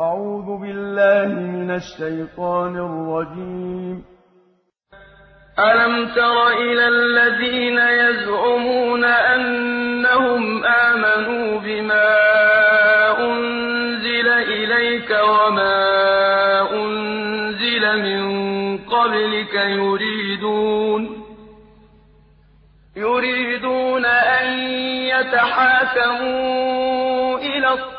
أعوذ بالله من الشيطان الرجيم. ألم تر إلى الذين يزعمون أنهم آمنوا بما أنزل إليك وما أنزل من قبلك يريدون يريدون أن يتحاكموا إلى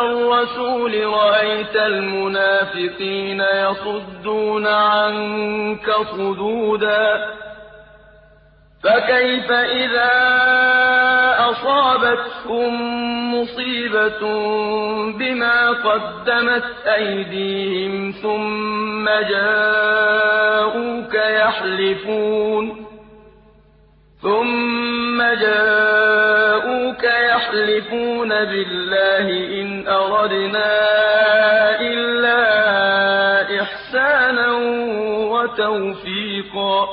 الرَّسُولِ رَأَيْتَ الْمُنَافِقِينَ يَصُدُّونَ عَنكَ صُدُودًا. فَكَيْفَ إِذَا أَصَابَتْهُم مُّصِيبَةٌ بِمَا قَدَّمَتْ أَيْدِيهِمْ ثُمَّ جَاءُوكَ يَحْلِفُونَ. ثُمَّ جَاءُوكَ يَحْلِفُونَ بِاللَّهِ إِنْ أَرَدْنَا إِلَّا إِحْسَانًا وَتَوْفِيقًا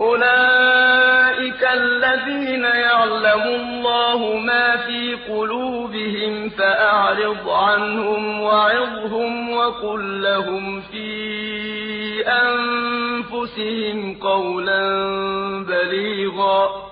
أُولَٰئِكَ الَّذِينَ يَعْلَمُ اللَّهُ مَا فِي قُلُوبِهِمْ فَأَعْرِضْ عَنْهُمْ وَعِظْهُمْ وَقُل لَّهُمْ فِي أَنفُسِهِمْ قَوْلًا بَلِيغًا